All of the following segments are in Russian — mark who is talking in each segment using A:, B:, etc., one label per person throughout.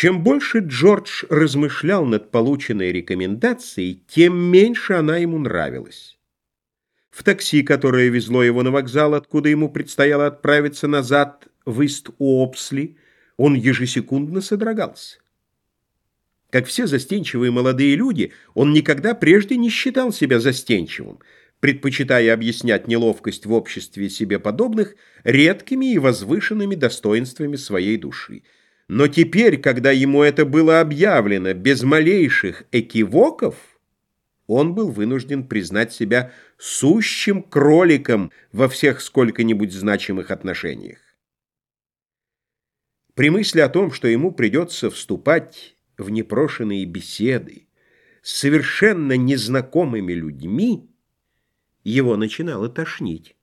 A: Чем больше Джордж размышлял над полученной рекомендацией, тем меньше она ему нравилась. В такси, которое везло его на вокзал, откуда ему предстояло отправиться назад в Ист-Уопсли, он ежесекундно содрогался. Как все застенчивые молодые люди, он никогда прежде не считал себя застенчивым, предпочитая объяснять неловкость в обществе себе подобных редкими и возвышенными достоинствами своей души. Но теперь, когда ему это было объявлено без малейших экивоков, он был вынужден признать себя сущим кроликом во всех сколько-нибудь значимых отношениях. При мысли о том, что ему придется вступать в непрошенные беседы с совершенно незнакомыми людьми, его начинало тошнить.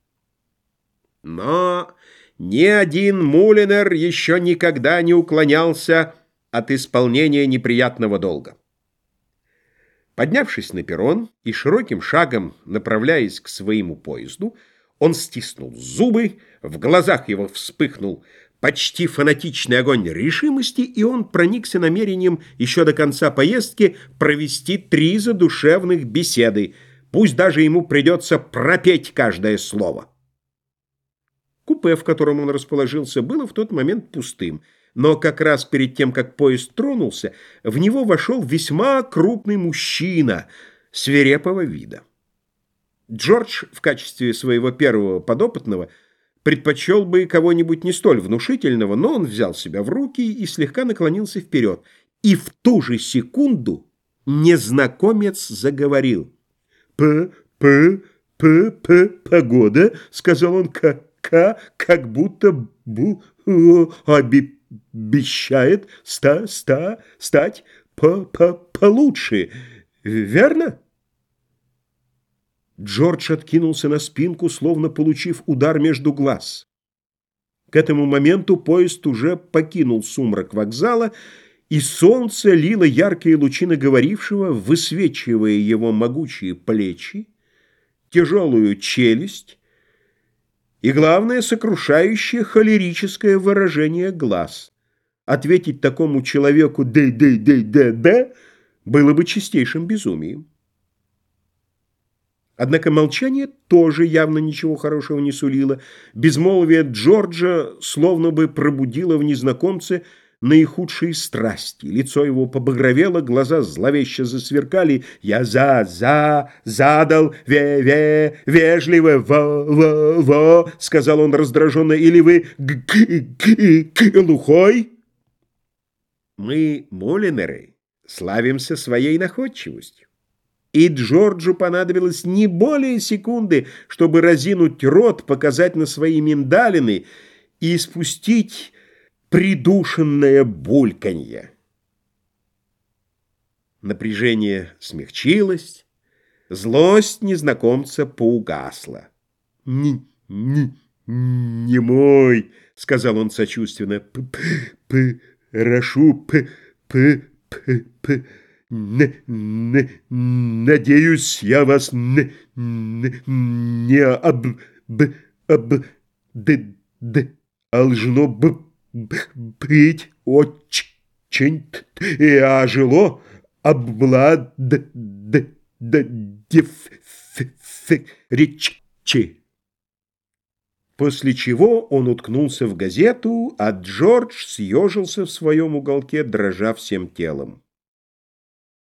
A: Но ни один Мулинер еще никогда не уклонялся от исполнения неприятного долга. Поднявшись на перрон и широким шагом направляясь к своему поезду, он стиснул зубы, в глазах его вспыхнул почти фанатичный огонь решимости, и он проникся намерением еще до конца поездки провести три задушевных беседы, пусть даже ему придется пропеть каждое слово. Купе, в котором он расположился, было в тот момент пустым, но как раз перед тем, как поезд тронулся, в него вошел весьма крупный мужчина свирепого вида. Джордж в качестве своего первого подопытного предпочел бы кого-нибудь не столь внушительного, но он взял себя в руки и слегка наклонился вперед. И в ту же секунду незнакомец заговорил. «П, П, П, П, погода», — сказал он, К, как будто бу, обещает ста, ста, стать по, по, получше. Верно? Джордж откинулся на спинку, словно получив удар между глаз. К этому моменту поезд уже покинул сумрак вокзала, и солнце лило яркие лучи на говорившего, высвечивая его могучие плечи, тяжелую челюсть и, главное, сокрушающее холерическое выражение глаз. Ответить такому человеку «дэй-дэй-дэй-дэ-дэ» было бы чистейшим безумием. Однако молчание тоже явно ничего хорошего не сулило. Безмолвие Джорджа словно бы пробудило в незнакомце наихудшие страсти. Лицо его побагровело, глаза зловеще засверкали. «Я за, за, задал, ве-ве, вежливо, во-во-во», — сказал он раздраженно, «или вы глухой?» Мы, Молинеры, славимся своей находчивостью. И Джорджу понадобилось не более секунды, чтобы разинуть рот, показать на свои миндалины и спустить придушенное бульканье. Напряжение смягчилось, злость незнакомца поугасла. «Не, не, не мой», — сказал он сочувственно, — «п-п, прошу, п-п, п-п». Не, не, надеюсь, я вас не, не, не об, б, об, д, д, должно б, быть очень тяжело облад д, д, речи. После чего он уткнулся в газету, а Джордж съежился в своем уголке, дрожа всем телом.